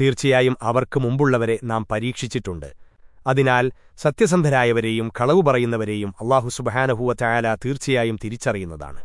തീർച്ചയായും അവർക്ക് മുമ്പുള്ളവരെ നാം പരീക്ഷിച്ചിട്ടുണ്ട്. അതിനാൽ സത്യസന്ധരായവരെയും കളവു പറയുന്നവരെയും അള്ളാഹു സുബഹാനഹുവ ചായാല തീർച്ചയായും തിരിച്ചറിയുന്നതാണ്.